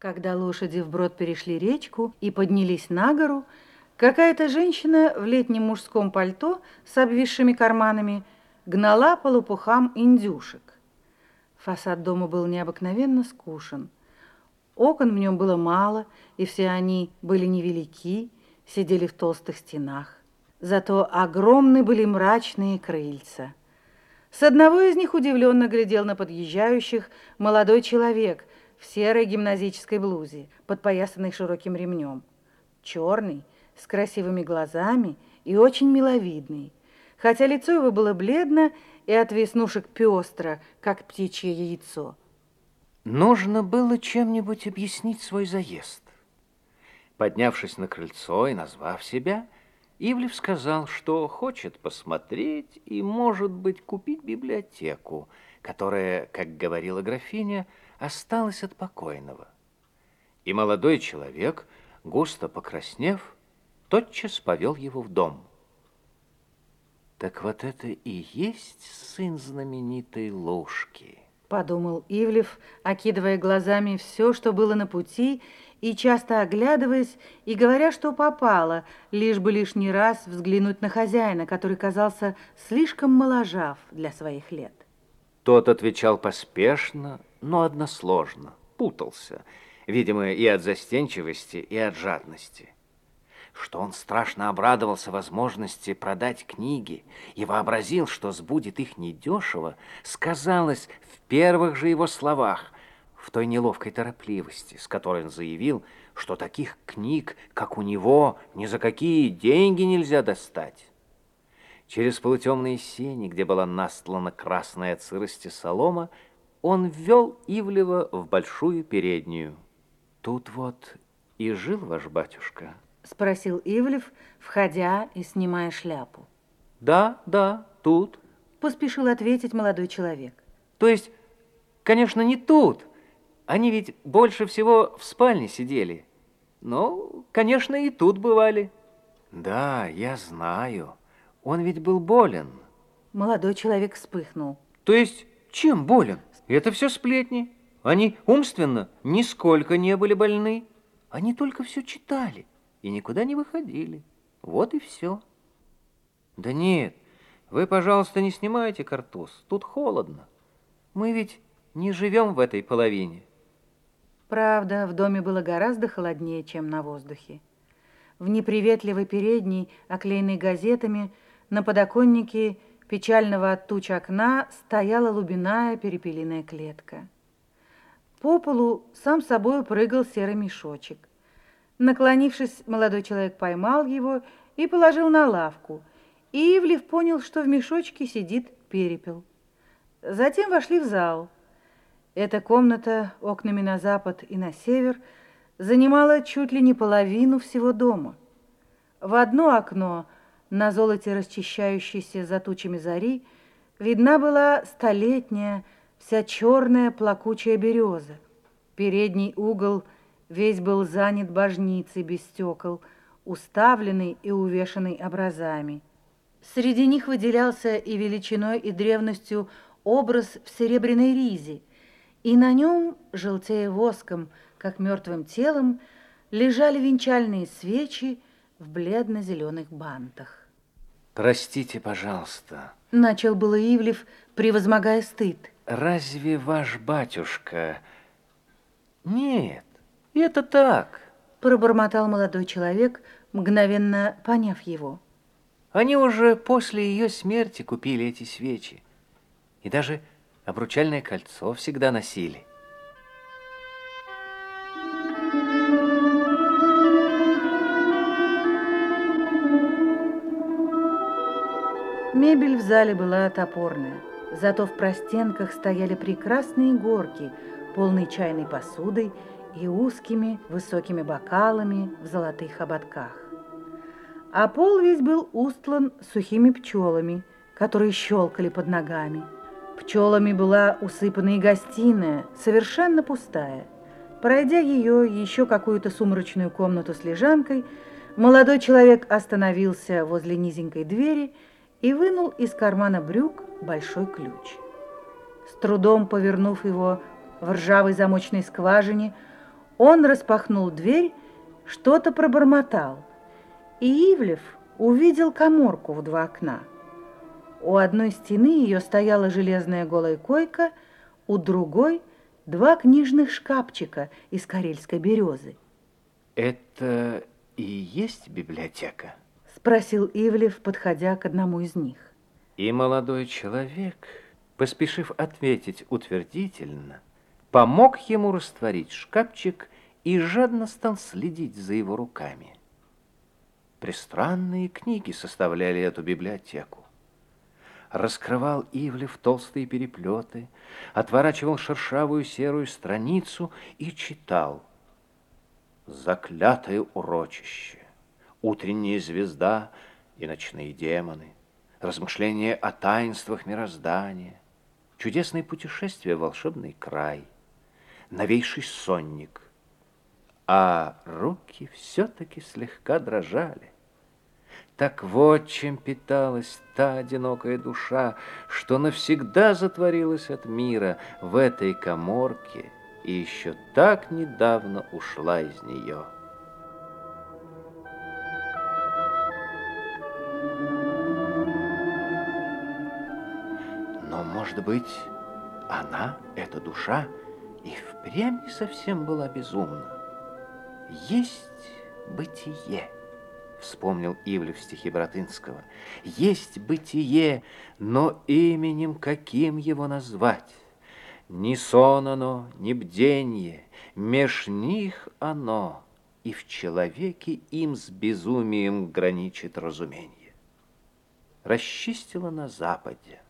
Когда лошади вброд перешли речку и поднялись на гору, какая-то женщина в летнем мужском пальто с обвисшими карманами гнала по лопухам индюшек. Фасад дома был необыкновенно скушен. Окон в нем было мало, и все они были невелики, сидели в толстых стенах. Зато огромны были мрачные крыльца. С одного из них удивленно глядел на подъезжающих молодой человек в серой гимназической блузе, подпоясанной широким ремнем. Черный, с красивыми глазами и очень миловидный, хотя лицо его было бледно и от веснушек пестро, как птичье яйцо. Нужно было чем-нибудь объяснить свой заезд. Поднявшись на крыльцо и назвав себя, Ивлев сказал, что хочет посмотреть и, может быть, купить библиотеку, которая, как говорила графиня, осталась от покойного. И молодой человек, густо покраснев, тотчас повел его в дом. Так вот это и есть сын знаменитой ложки. Подумал Ивлев, окидывая глазами все, что было на пути, и часто оглядываясь и говоря, что попало, лишь бы лишний раз взглянуть на хозяина, который казался слишком моложав для своих лет. Тот отвечал поспешно, но односложно, путался, видимо, и от застенчивости, и от жадности. Что он страшно обрадовался возможности продать книги и вообразил, что сбудет их недешево, сказалось в первых же его словах, в той неловкой торопливости, с которой он заявил, что таких книг, как у него, ни за какие деньги нельзя достать. Через полутемные сени, где была настлана красная от сырости солома, он ввел Ивлева в большую переднюю. «Тут вот и жил ваш батюшка?» — спросил Ивлев, входя и снимая шляпу. «Да, да, тут», — поспешил ответить молодой человек. «То есть, конечно, не тут. Они ведь больше всего в спальне сидели. Но, конечно, и тут бывали». «Да, я знаю. Он ведь был болен». Молодой человек вспыхнул. «То есть, чем болен?» Это все сплетни. Они умственно нисколько не были больны. Они только все читали и никуда не выходили. Вот и все. Да нет, вы, пожалуйста, не снимайте картуз. Тут холодно. Мы ведь не живем в этой половине. Правда, в доме было гораздо холоднее, чем на воздухе. В неприветливой передней, оклеенной газетами, на подоконнике печального от туч окна стояла лубиная перепелиная клетка. По полу сам собой прыгал серый мешочек. Наклонившись, молодой человек поймал его и положил на лавку. Ивлев понял, что в мешочке сидит перепел. Затем вошли в зал. Эта комната окнами на запад и на север занимала чуть ли не половину всего дома. В одно окно – на золоте расчищающейся за тучами зари видна была столетняя, вся черная плакучая береза. Передний угол весь был занят божницей без стекол, уставленный и увешанный образами. Среди них выделялся и величиной, и древностью образ в серебряной ризе, и на нем, желтея воском, как мертвым телом, лежали венчальные свечи в бледно-зеленых бантах. Простите, пожалуйста. Начал было Ивлев, превозмогая стыд. Разве ваш батюшка... Нет, это так. Пробормотал молодой человек, мгновенно поняв его. Они уже после ее смерти купили эти свечи. И даже обручальное кольцо всегда носили. Мебель в зале была топорная, зато в простенках стояли прекрасные горки, полные чайной посудой и узкими высокими бокалами в золотых ободках. А пол весь был устлан сухими пчелами, которые щелкали под ногами. Пчелами была усыпана и гостиная, совершенно пустая. Пройдя ее еще какую-то сумрачную комнату с лежанкой, молодой человек остановился возле низенькой двери и вынул из кармана брюк большой ключ. С трудом повернув его в ржавой замочной скважине, Он распахнул дверь, что-то пробормотал, и Ивлев увидел коморку в два окна. У одной стены ее стояла железная голая койка, у другой — два книжных шкафчика из карельской березы. Это и есть библиотека? Спросил Ивлев, подходя к одному из них. И молодой человек, поспешив ответить утвердительно, помог ему растворить шкафчик и жадно стал следить за его руками. Пристранные книги составляли эту библиотеку. Раскрывал Ивлев толстые переплеты, отворачивал шершавую серую страницу и читал. Заклятое урочище, утренняя звезда и ночные демоны, размышления о таинствах мироздания, чудесное путешествие в волшебный край, новейший сонник. А руки все-таки слегка дрожали. Так вот чем питалась та одинокая душа, что навсегда затворилась от мира в этой коморке и еще так недавно ушла из нее. Но, может быть, она, эта душа, и впрямь не совсем была безумна. Есть бытие вспомнил Ивлев стихи Братынского. Есть бытие, но именем каким его назвать? Ни сон оно, ни бденье, меж них оно, и в человеке им с безумием граничит разумение. Расчистило на западе.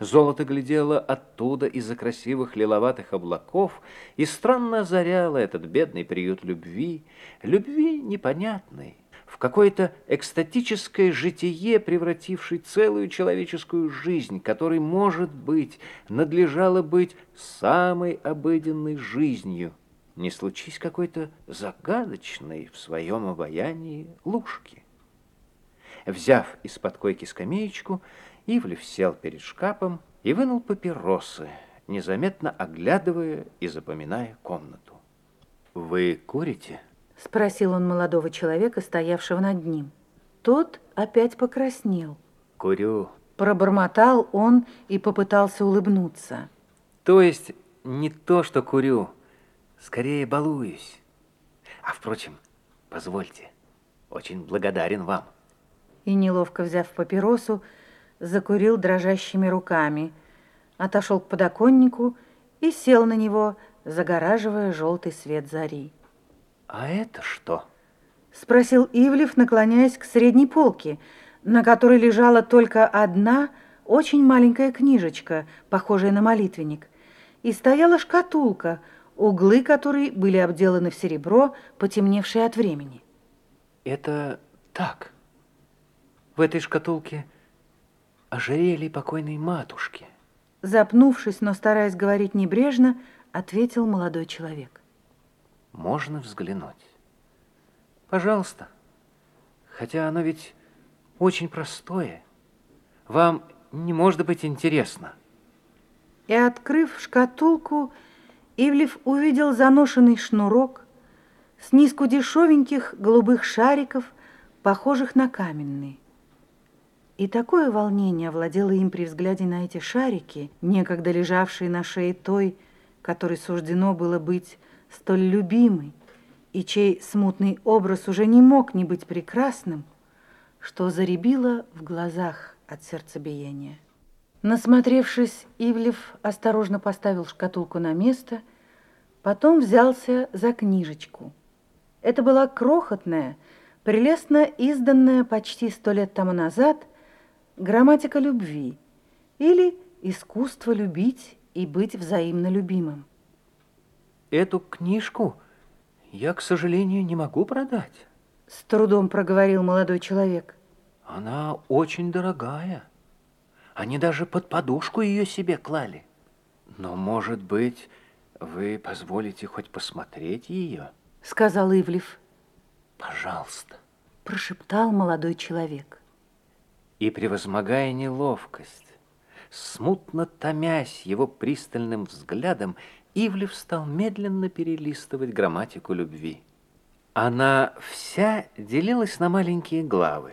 Золото глядело оттуда из-за красивых лиловатых облаков и странно озаряло этот бедный приют любви, любви непонятной, в какое-то экстатическое житие, превративший целую человеческую жизнь, которой, может быть, надлежало быть самой обыденной жизнью, не случись какой-то загадочной в своем обаянии лужки. Взяв из-под койки скамеечку, Ивлев сел перед шкафом и вынул папиросы, незаметно оглядывая и запоминая комнату. «Вы курите?» — спросил он молодого человека, стоявшего над ним. Тот опять покраснел. «Курю». Пробормотал он и попытался улыбнуться. «То есть не то, что курю, скорее балуюсь. А, впрочем, позвольте, очень благодарен вам». И, неловко взяв папиросу, закурил дрожащими руками, отошел к подоконнику и сел на него, загораживая желтый свет зари. «А это что?» — спросил Ивлев, наклоняясь к средней полке, на которой лежала только одна очень маленькая книжечка, похожая на молитвенник, и стояла шкатулка, углы которой были обделаны в серебро, потемневшее от времени. «Это так. В этой шкатулке ожерелье покойной матушки». Запнувшись, но стараясь говорить небрежно, ответил молодой человек можно взглянуть. Пожалуйста. Хотя оно ведь очень простое. Вам не может быть интересно. И, открыв шкатулку, Ивлев увидел заношенный шнурок с низко дешевеньких голубых шариков, похожих на каменные. И такое волнение овладело им при взгляде на эти шарики, некогда лежавшие на шее той, которой суждено было быть столь любимый, и чей смутный образ уже не мог не быть прекрасным, что заребило в глазах от сердцебиения. Насмотревшись, Ивлев осторожно поставил шкатулку на место, потом взялся за книжечку. Это была крохотная, прелестно изданная почти сто лет тому назад грамматика любви или искусство любить и быть взаимно любимым. Эту книжку я, к сожалению, не могу продать. С трудом проговорил молодой человек. Она очень дорогая. Они даже под подушку ее себе клали. Но, может быть, вы позволите хоть посмотреть ее? Сказал Ивлев. Пожалуйста. Прошептал молодой человек. И, превозмогая неловкость, смутно томясь его пристальным взглядом, Ивлев стал медленно перелистывать грамматику любви. Она вся делилась на маленькие главы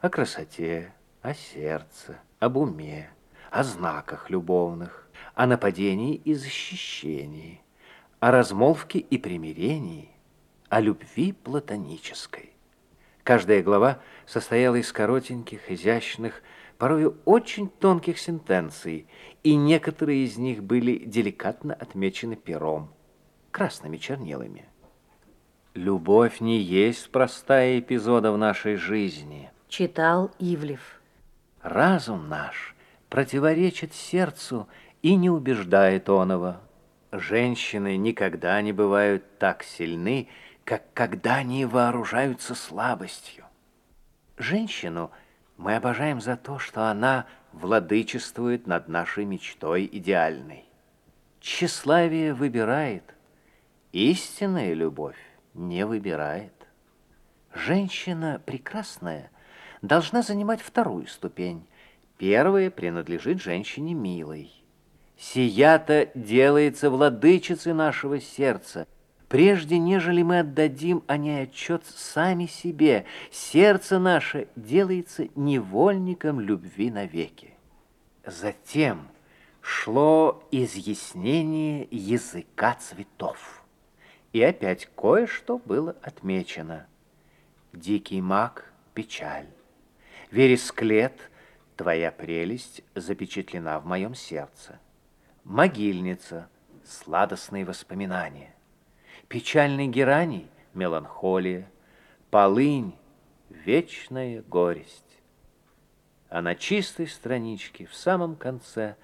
о красоте, о сердце, об уме, о знаках любовных, о нападении и защищении, о размолвке и примирении, о любви платонической. Каждая глава состояла из коротеньких, изящных, порою очень тонких сентенций, и некоторые из них были деликатно отмечены пером, красными чернилами. «Любовь не есть простая эпизода в нашей жизни», — читал Ивлев. «Разум наш противоречит сердцу и не убеждает оного. Женщины никогда не бывают так сильны, как когда они вооружаются слабостью. Женщину — мы обожаем за то, что она владычествует над нашей мечтой идеальной. Тщеславие выбирает, истинная любовь не выбирает. Женщина прекрасная должна занимать вторую ступень. Первая принадлежит женщине милой. Сия-то делается владычицей нашего сердца – Прежде, нежели мы отдадим о ней отчет сами себе, сердце наше делается невольником любви навеки. Затем шло изъяснение языка цветов. И опять кое-что было отмечено. Дикий маг — печаль. Вересклет — твоя прелесть запечатлена в моем сердце. Могильница — сладостные воспоминания. Печальный гераний — меланхолия, полынь — вечная горесть. А на чистой страничке в самом конце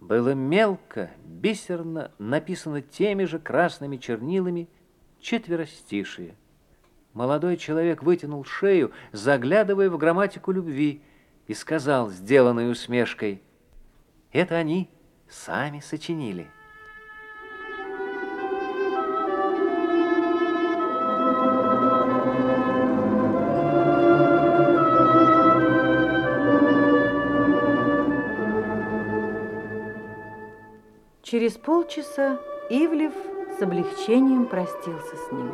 было мелко, бисерно написано теми же красными чернилами четверостишие. Молодой человек вытянул шею, заглядывая в грамматику любви, и сказал, сделанной усмешкой, «Это они сами сочинили». Через полчаса Ивлев с облегчением простился с ним.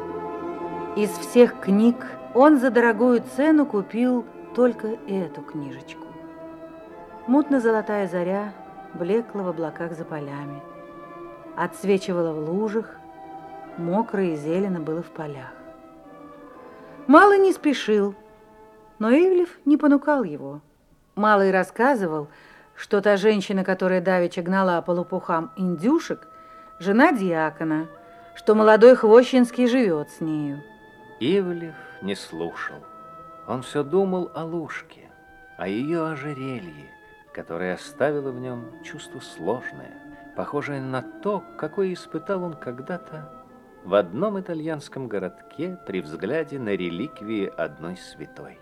Из всех книг он за дорогую цену купил только эту книжечку. Мутно-золотая заря блекла в облаках за полями, отсвечивала в лужах, мокро и зелено было в полях. Малый не спешил, но Ивлев не понукал его. Малый рассказывал, что та женщина, которая давеча гнала по индюшек, жена диакона, что молодой Хвощинский живет с нею. Ивлев не слушал. Он все думал о Лушке, о ее ожерелье, которое оставило в нем чувство сложное, похожее на то, какое испытал он когда-то в одном итальянском городке при взгляде на реликвии одной святой.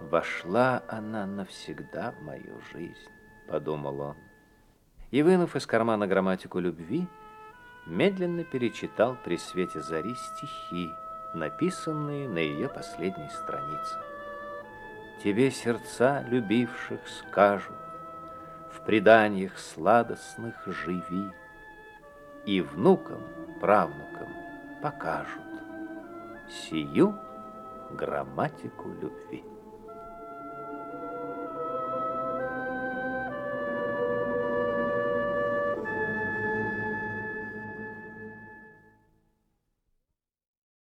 Вошла она навсегда в мою жизнь, подумал он. И, вынув из кармана грамматику любви, медленно перечитал при свете зари стихи, написанные на ее последней странице. Тебе сердца любивших скажут, В преданиях сладостных живи, И внукам, правнукам покажут Сию грамматику любви.